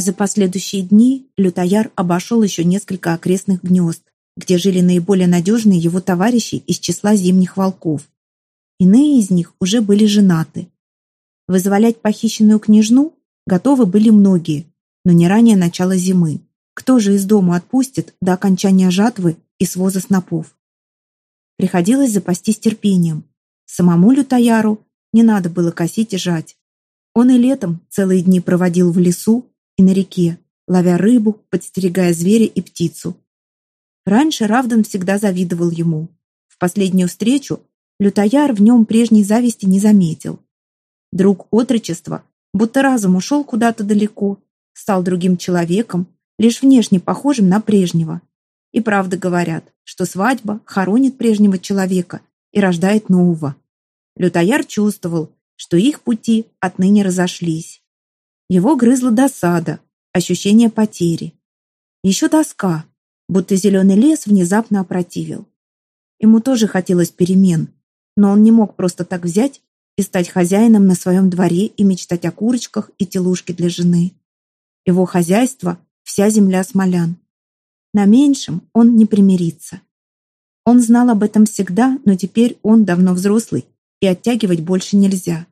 За последующие дни Лютояр обошел еще несколько окрестных гнезд, где жили наиболее надежные его товарищи из числа зимних волков. Иные из них уже были женаты. Вызволять похищенную княжну готовы были многие, но не ранее начала зимы. Кто же из дома отпустит до окончания жатвы и своза снопов? Приходилось запастись терпением. Самому Лютояру не надо было косить и жать. Он и летом целые дни проводил в лесу и на реке, ловя рыбу, подстерегая зверя и птицу. Раньше Равдан всегда завидовал ему. В последнюю встречу Лютояр в нем прежней зависти не заметил. Друг отрочества, будто разом ушел куда-то далеко, стал другим человеком, лишь внешне похожим на прежнего. И правда говорят, что свадьба хоронит прежнего человека и рождает нового. Лютояр чувствовал, что их пути отныне разошлись. Его грызла досада, ощущение потери. Еще тоска, будто зеленый лес внезапно опротивил. Ему тоже хотелось перемен, но он не мог просто так взять и стать хозяином на своем дворе и мечтать о курочках и телушке для жены. Его хозяйство — вся земля смолян. На меньшем он не примирится. Он знал об этом всегда, но теперь он давно взрослый, и оттягивать больше нельзя.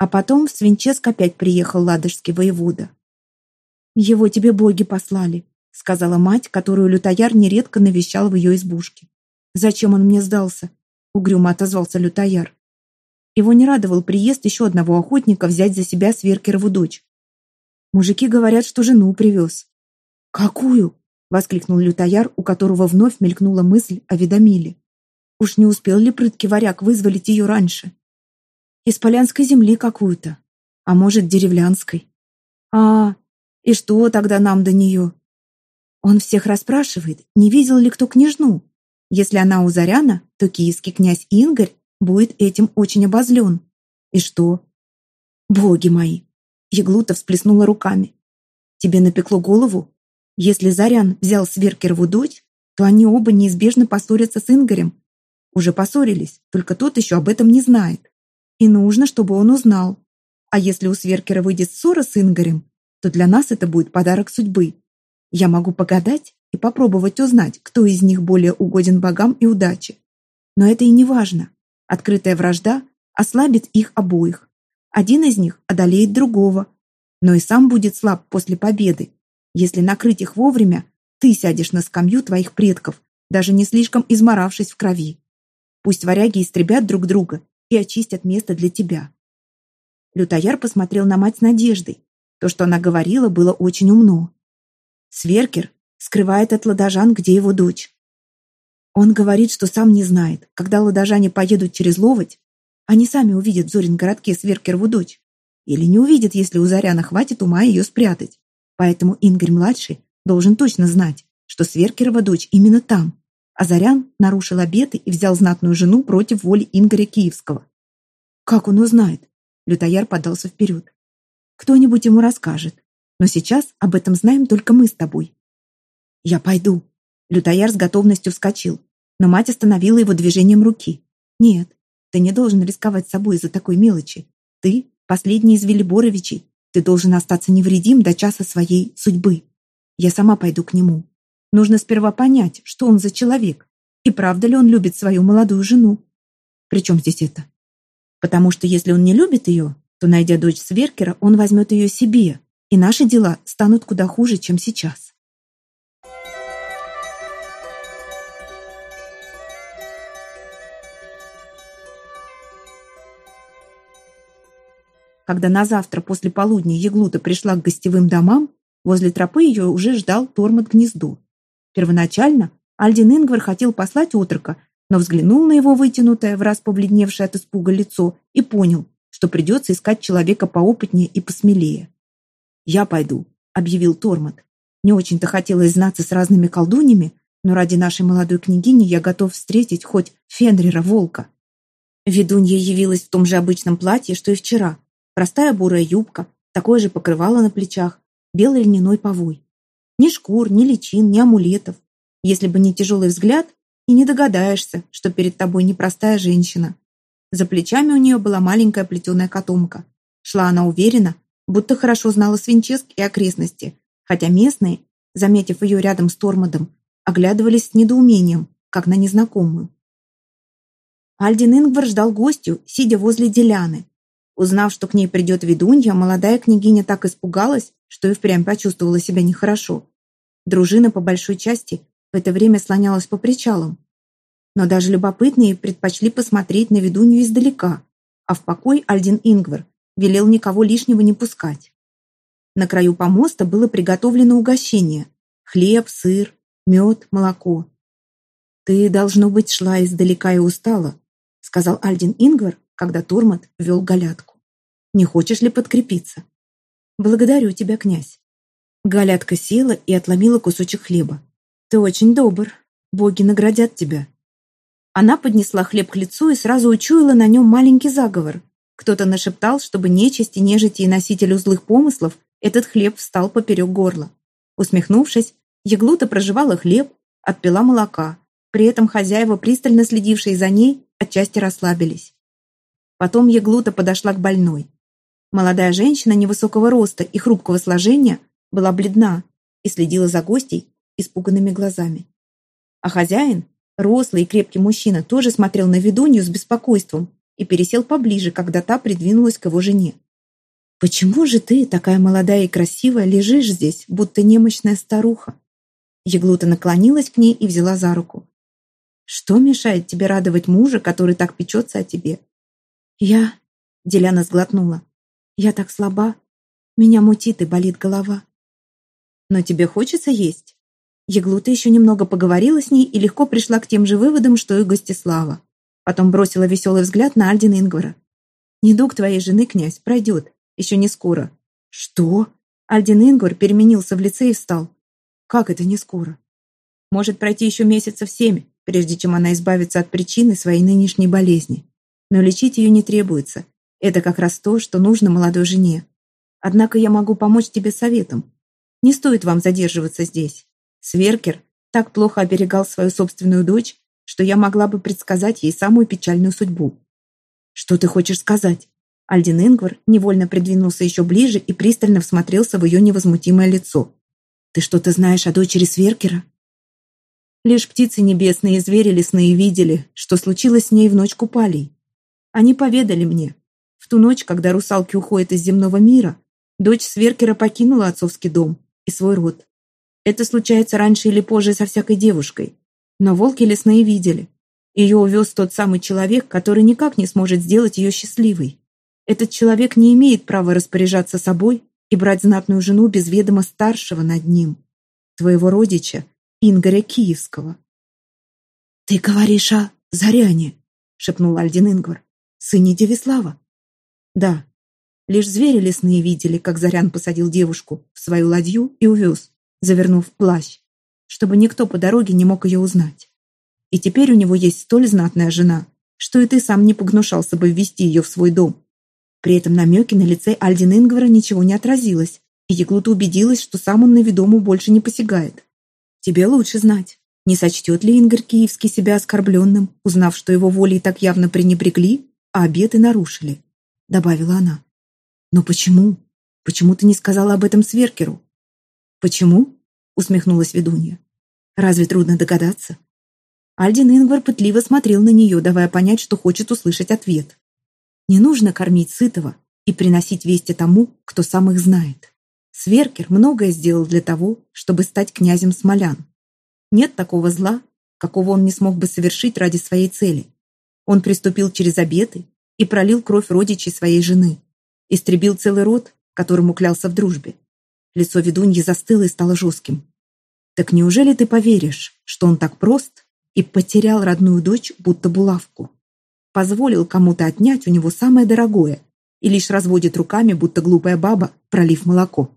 А потом в Свинческ опять приехал ладожский воевода. «Его тебе боги послали», — сказала мать, которую Лютояр нередко навещал в ее избушке. «Зачем он мне сдался?» — угрюмо отозвался Лютояр. Его не радовал приезд еще одного охотника взять за себя Сверкерову дочь. Мужики говорят, что жену привез. «Какую?» — воскликнул Лютояр, у которого вновь мелькнула мысль о Ведомиле. Уж не успел ли прыткий варяг вызволить ее раньше? Из полянской земли какую-то. А может, деревлянской. А, и что тогда нам до нее? Он всех расспрашивает, не видел ли кто княжну. Если она у Заряна, то киевский князь Ингарь будет этим очень обозлен. И что? Боги мои! Еглута всплеснула руками. Тебе напекло голову? Если Зарян взял Сверкерову дочь, то они оба неизбежно поссорятся с Ингарем. Уже поссорились, только тот еще об этом не знает. И нужно, чтобы он узнал. А если у Сверкера выйдет ссора с Ингарем, то для нас это будет подарок судьбы. Я могу погадать и попробовать узнать, кто из них более угоден богам и удаче. Но это и не важно. Открытая вражда ослабит их обоих. Один из них одолеет другого, но и сам будет слаб после победы. Если накрыть их вовремя, ты сядешь на скамью твоих предков, даже не слишком изморавшись в крови. Пусть варяги истребят друг друга и очистят место для тебя. Лютояр посмотрел на мать с надеждой. То, что она говорила, было очень умно. Сверкер скрывает от ладожан, где его дочь. Он говорит, что сам не знает. Когда ладожане поедут через Ловоть, они сами увидят в Зорин-городке Сверкерову дочь. Или не увидят, если у Заряна хватит ума ее спрятать. Поэтому Ингрь-младший должен точно знать, что Сверкерова дочь именно там, Азарян нарушил обеты и взял знатную жену против воли Ингоря Киевского. Как он узнает? Лютояр подался вперед. Кто-нибудь ему расскажет. Но сейчас об этом знаем только мы с тобой. Я пойду. Лютояр с готовностью вскочил, но мать остановила его движением руки. Нет, ты не должен рисковать собой из-за такой мелочи. Ты последний из Велиборовичей. Ты должен остаться невредим до часа своей судьбы. Я сама пойду к нему. Нужно сперва понять, что он за человек, и правда ли он любит свою молодую жену. Причем здесь это? Потому что если он не любит ее, то, найдя дочь Сверкера, он возьмет ее себе, и наши дела станут куда хуже, чем сейчас. Когда на завтра после полудня Еглута пришла к гостевым домам, возле тропы ее уже ждал Тормот гнездо. Первоначально Альдин Ингвар хотел послать отрока, но взглянул на его вытянутое, в раз побледневшее от испуга лицо и понял, что придется искать человека поопытнее и посмелее. «Я пойду», — объявил Тормот. «Не очень-то хотелось знаться с разными колдуньями, но ради нашей молодой княгини я готов встретить хоть Фенрира Волка». Ведунья явилась в том же обычном платье, что и вчера. Простая бурая юбка, такое же покрывало на плечах, белый льняной повой. Ни шкур, ни личин, ни амулетов. Если бы не тяжелый взгляд, и не догадаешься, что перед тобой непростая женщина. За плечами у нее была маленькая плетеная котомка. Шла она уверенно, будто хорошо знала Свинческ и окрестности, хотя местные, заметив ее рядом с Тормодом, оглядывались с недоумением, как на незнакомую. Альдин Ингвар ждал гостю, сидя возле Деляны. Узнав, что к ней придет ведунья, молодая княгиня так испугалась, что и впрямь почувствовала себя нехорошо. Дружина по большой части в это время слонялась по причалам. Но даже любопытные предпочли посмотреть на ведунью издалека, а в покой Альдин Ингвар велел никого лишнего не пускать. На краю помоста было приготовлено угощение – хлеб, сыр, мед, молоко. «Ты, должно быть, шла издалека и устала», – сказал Альдин Ингвар, когда Турмат вел галятку. «Не хочешь ли подкрепиться?» «Благодарю тебя, князь». Галятка села и отломила кусочек хлеба. «Ты очень добр. Боги наградят тебя». Она поднесла хлеб к лицу и сразу учуяла на нем маленький заговор. Кто-то нашептал, чтобы нечисти, нежити и носителю злых помыслов этот хлеб встал поперек горла. Усмехнувшись, Еглута проживала хлеб, отпила молока. При этом хозяева, пристально следившие за ней, отчасти расслабились. Потом Еглута подошла к больной. Молодая женщина невысокого роста и хрупкого сложения была бледна и следила за гостей испуганными глазами. А хозяин, рослый и крепкий мужчина, тоже смотрел на ведунью с беспокойством и пересел поближе, когда та придвинулась к его жене. «Почему же ты, такая молодая и красивая, лежишь здесь, будто немощная старуха?» Еглута наклонилась к ней и взяла за руку. «Что мешает тебе радовать мужа, который так печется о тебе?» «Я...» — Деляна сглотнула. «Я так слаба. Меня мутит и болит голова». «Но тебе хочется есть?» Еглута еще немного поговорила с ней и легко пришла к тем же выводам, что и Гостислава. Потом бросила веселый взгляд на Альдина Ингвара. «Недуг твоей жены, князь, пройдет. Еще не скоро». «Что?» Альдин Ингвар переменился в лице и встал. «Как это не скоро?» «Может пройти еще месяцев семь, прежде чем она избавится от причины своей нынешней болезни. Но лечить ее не требуется. Это как раз то, что нужно молодой жене. Однако я могу помочь тебе советом. Не стоит вам задерживаться здесь. Сверкер так плохо оберегал свою собственную дочь, что я могла бы предсказать ей самую печальную судьбу. Что ты хочешь сказать? Альдин Ингвар невольно придвинулся еще ближе и пристально всмотрелся в ее невозмутимое лицо. «Ты что-то знаешь о дочери Сверкера?» Лишь птицы небесные и звери лесные видели, что случилось с ней в ночь купалей. Они поведали мне. В ту ночь, когда русалки уходят из земного мира, дочь Сверкера покинула отцовский дом и свой род. Это случается раньше или позже со всякой девушкой. Но волки лесные видели. Ее увез тот самый человек, который никак не сможет сделать ее счастливой. Этот человек не имеет права распоряжаться собой и брать знатную жену без ведома старшего над ним, твоего родича, Ингоря Киевского. «Ты говоришь о Заряне», — шепнул Альдин Ингвар, «сыне Девислава». «Да, лишь звери лесные видели, как Зарян посадил девушку в свою ладью и увез, завернув в плащ, чтобы никто по дороге не мог ее узнать. И теперь у него есть столь знатная жена, что и ты сам не погнушался бы ввести ее в свой дом, при этом намеке на лице Альдин Ингвара ничего не отразилось, и Еглута убедилась, что сам он на ведому больше не посягает. «Тебе лучше знать, не сочтет ли Ингар Киевский себя оскорбленным, узнав, что его волей так явно пренебрегли, а обеты нарушили?» — добавила она. «Но почему? Почему ты не сказала об этом Сверкеру?» «Почему?» — усмехнулась ведунья. «Разве трудно догадаться?» Альдин Ингвар пытливо смотрел на нее, давая понять, что хочет услышать ответ. Не нужно кормить сытого и приносить вести тому, кто сам их знает. Сверкер многое сделал для того, чтобы стать князем Смолян. Нет такого зла, какого он не смог бы совершить ради своей цели. Он приступил через обеты и пролил кровь родичей своей жены. Истребил целый род, которому клялся в дружбе. Лицо ведуньи застыло и стало жестким. Так неужели ты поверишь, что он так прост и потерял родную дочь, будто булавку? позволил кому-то отнять у него самое дорогое и лишь разводит руками, будто глупая баба, пролив молоко.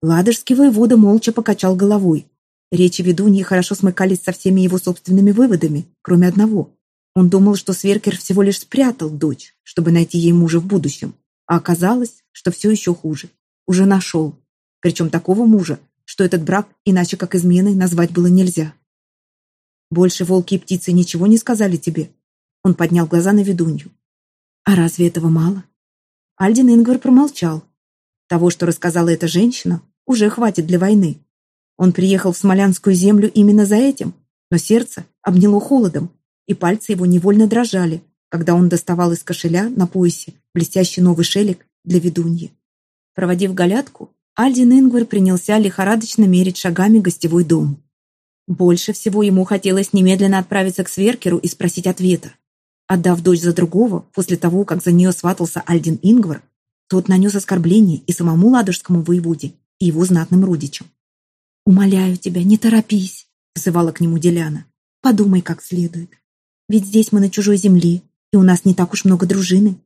Ладожский воевода молча покачал головой. Речи ведуньи хорошо смыкались со всеми его собственными выводами, кроме одного. Он думал, что Сверкер всего лишь спрятал дочь, чтобы найти ей мужа в будущем. А оказалось, что все еще хуже. Уже нашел. Причем такого мужа, что этот брак иначе как изменой назвать было нельзя. «Больше волки и птицы ничего не сказали тебе?» Он поднял глаза на ведунью. «А разве этого мало?» Альдин Ингвар промолчал. Того, что рассказала эта женщина, уже хватит для войны. Он приехал в Смолянскую землю именно за этим, но сердце обняло холодом, и пальцы его невольно дрожали, когда он доставал из кошеля на поясе блестящий новый шелик для ведуньи. Проводив галятку, Альдин Ингвар принялся лихорадочно мерить шагами гостевой дом. Больше всего ему хотелось немедленно отправиться к Сверкеру и спросить ответа. Отдав дочь за другого, после того, как за нее сватался Альдин Ингвар, тот нанес оскорбление и самому ладожскому воеводе, и его знатным родичам. «Умоляю тебя, не торопись», — взывала к нему Деляна. «Подумай как следует. Ведь здесь мы на чужой земле, и у нас не так уж много дружины».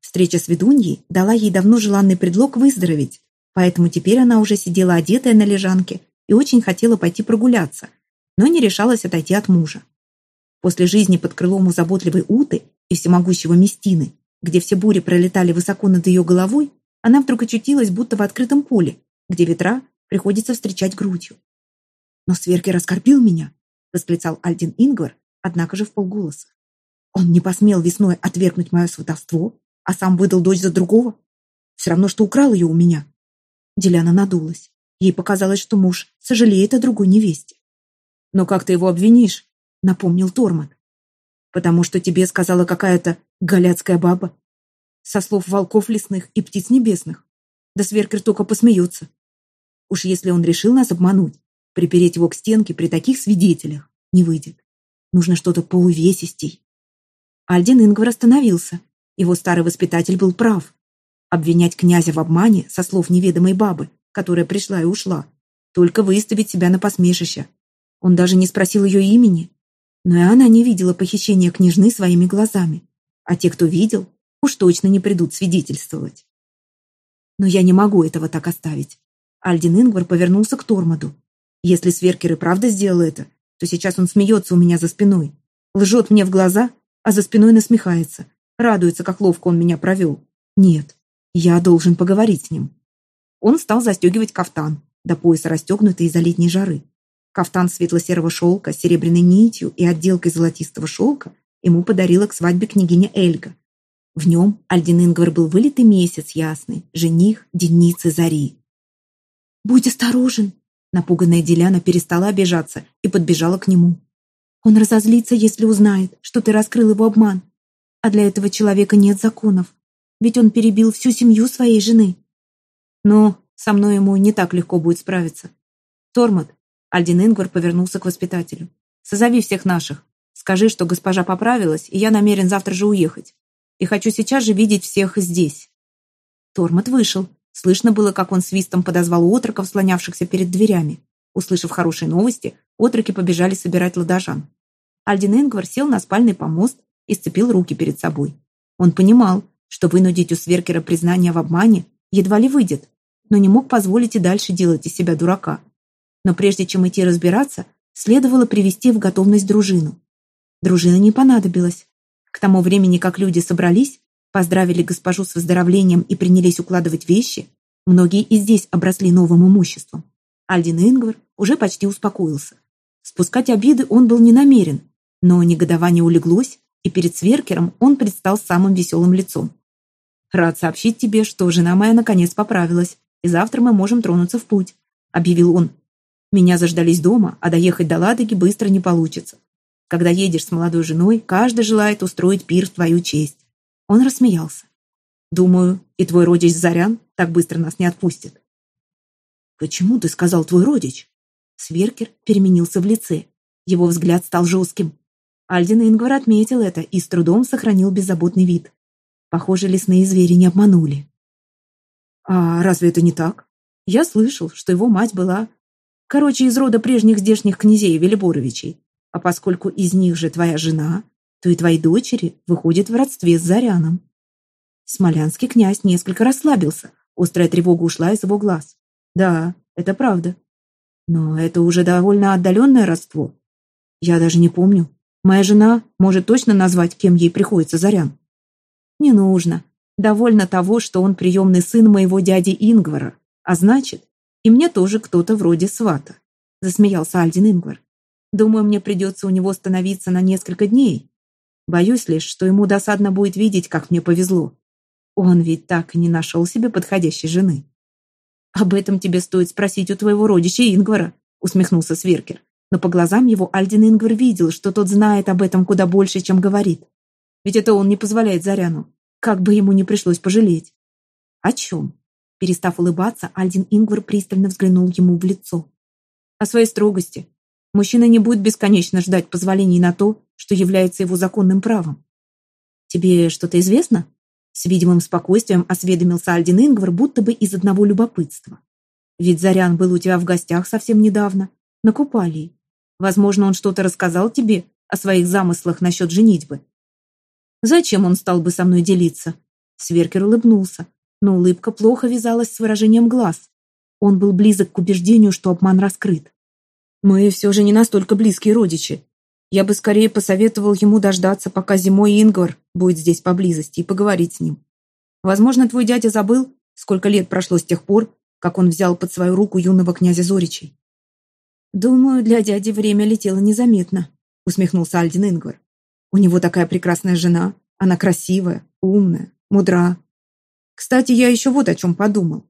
Встреча с ведуньей дала ей давно желанный предлог выздороветь, поэтому теперь она уже сидела одетая на лежанке и очень хотела пойти прогуляться, но не решалась отойти от мужа. После жизни под крылом у заботливой Уты и всемогущего Местины, где все бури пролетали высоко над ее головой, она вдруг очутилась будто в открытом поле, где ветра приходится встречать грудью. «Но Сверкер оскорбил меня», — восклицал Альдин Ингвар, однако же в полголоса. «Он не посмел весной отвергнуть мое сватовство, а сам выдал дочь за другого. Все равно, что украл ее у меня». Деляна надулась. Ей показалось, что муж сожалеет о другой невесте. «Но как ты его обвинишь?» — напомнил Торман. «Потому что тебе сказала какая-то галяцкая баба. Со слов волков лесных и птиц небесных. Да Сверкер только посмеется. Уж если он решил нас обмануть, припереть его к стенке при таких свидетелях не выйдет. Нужно что-то поувесистей». Альдин Ингвар остановился. Его старый воспитатель был прав. Обвинять князя в обмане со слов неведомой бабы которая пришла и ушла, только выставить себя на посмешище. Он даже не спросил ее имени. Но и она не видела похищения княжны своими глазами. А те, кто видел, уж точно не придут свидетельствовать. Но я не могу этого так оставить. Альдин Ингвар повернулся к Тормаду. Если Сверкер и правда сделал это, то сейчас он смеется у меня за спиной, лжет мне в глаза, а за спиной насмехается, радуется, как ловко он меня провел. Нет, я должен поговорить с ним. Он стал застегивать кафтан, до пояса расстегнутый из-за летней жары. Кафтан светло-серого шелка с серебряной нитью и отделкой золотистого шелка ему подарила к свадьбе княгиня Эльга. В нем Альдин Ингвар был вылитый месяц ясный, жених Деницы Зари. «Будь осторожен!» Напуганная Деляна перестала обижаться и подбежала к нему. «Он разозлится, если узнает, что ты раскрыл его обман. А для этого человека нет законов, ведь он перебил всю семью своей жены. Но со мной ему не так легко будет справиться. Тормот, Альдин Ингвар повернулся к воспитателю. Созови всех наших. Скажи, что госпожа поправилась, и я намерен завтра же уехать. И хочу сейчас же видеть всех здесь. Тормот вышел. Слышно было, как он свистом подозвал отроков, слонявшихся перед дверями. Услышав хорошие новости, отроки побежали собирать ладожан. Альдин Ингвар сел на спальный помост и сцепил руки перед собой. Он понимал, что вынудить у Сверкера признание в обмане едва ли выйдет, но не мог позволить и дальше делать из себя дурака. Но прежде чем идти разбираться, следовало привести в готовность дружину. Дружина не понадобилась. К тому времени, как люди собрались, поздравили госпожу с выздоровлением и принялись укладывать вещи, многие и здесь обросли новым имуществом. Альдин Ингвар уже почти успокоился. Спускать обиды он был не намерен, но негодование улеглось, и перед Сверкером он предстал самым веселым лицом. «Рад сообщить тебе, что жена моя наконец поправилась, и завтра мы можем тронуться в путь», — объявил он. «Меня заждались дома, а доехать до Ладоги быстро не получится. Когда едешь с молодой женой, каждый желает устроить пир в твою честь». Он рассмеялся. «Думаю, и твой родич Зарян так быстро нас не отпустит». «Почему ты сказал твой родич?» Сверкер переменился в лице. Его взгляд стал жестким. Альдин Ингвар отметил это и с трудом сохранил беззаботный вид. Похоже, лесные звери не обманули. А разве это не так? Я слышал, что его мать была... Короче, из рода прежних здешних князей Велиборовичей. А поскольку из них же твоя жена, то и твои дочери выходят в родстве с Заряном. Смолянский князь несколько расслабился. Острая тревога ушла из его глаз. Да, это правда. Но это уже довольно отдаленное родство. Я даже не помню. Моя жена может точно назвать, кем ей приходится Зарян. Не нужно. Довольно того, что он приемный сын моего дяди Ингвара, а значит, и мне тоже кто-то вроде свата. Засмеялся Альдин Ингвар. Думаю, мне придется у него становиться на несколько дней. Боюсь лишь, что ему досадно будет видеть, как мне повезло. Он ведь так и не нашел себе подходящей жены. «Об этом тебе стоит спросить у твоего родича Ингвара», усмехнулся Сверкер. Но по глазам его Альдин Ингвар видел, что тот знает об этом куда больше, чем говорит. Ведь это он не позволяет Заряну. Как бы ему не пришлось пожалеть. О чем? Перестав улыбаться, Альдин Ингвар пристально взглянул ему в лицо. О своей строгости. Мужчина не будет бесконечно ждать позволений на то, что является его законным правом. Тебе что-то известно? С видимым спокойствием осведомился Альдин Ингвар, будто бы из одного любопытства. Ведь Зарян был у тебя в гостях совсем недавно, на Купалии. Возможно, он что-то рассказал тебе о своих замыслах насчет женитьбы. Зачем он стал бы со мной делиться? Сверкер улыбнулся, но улыбка плохо вязалась с выражением глаз. Он был близок к убеждению, что обман раскрыт. Мы все же не настолько близкие родичи. Я бы скорее посоветовал ему дождаться, пока зимой Ингвар будет здесь поблизости, и поговорить с ним. Возможно, твой дядя забыл, сколько лет прошло с тех пор, как он взял под свою руку юного князя Зоричей. «Думаю, для дяди время летело незаметно», — усмехнулся Альдин Ингвар. У него такая прекрасная жена. Она красивая, умная, мудра. Кстати, я еще вот о чем подумал.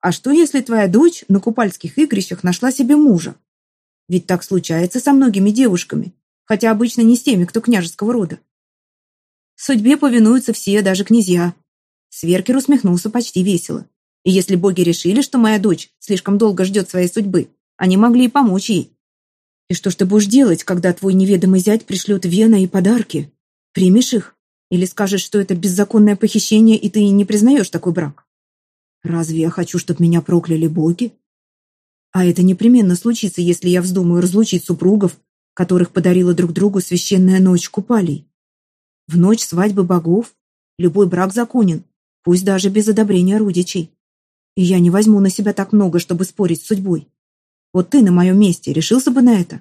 А что, если твоя дочь на купальских игрищах нашла себе мужа? Ведь так случается со многими девушками, хотя обычно не с теми, кто княжеского рода. Судьбе повинуются все, даже князья. Сверкер усмехнулся почти весело. И если боги решили, что моя дочь слишком долго ждет своей судьбы, они могли и помочь ей. И что ж ты будешь делать, когда твой неведомый зять пришлет Вена и подарки? Примешь их? Или скажешь, что это беззаконное похищение, и ты не признаешь такой брак? Разве я хочу, чтобы меня прокляли боги? А это непременно случится, если я вздумаю разлучить супругов, которых подарила друг другу священная ночь купалей. В ночь свадьбы богов любой брак законен, пусть даже без одобрения родичей. И я не возьму на себя так много, чтобы спорить с судьбой. Вот ты на моем месте решился бы на это?»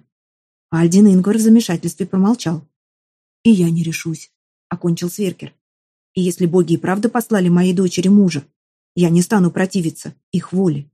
Альдин Ингвар в замешательстве промолчал. «И я не решусь», — окончил Сверкер. «И если боги и правда послали моей дочери мужа, я не стану противиться их воле».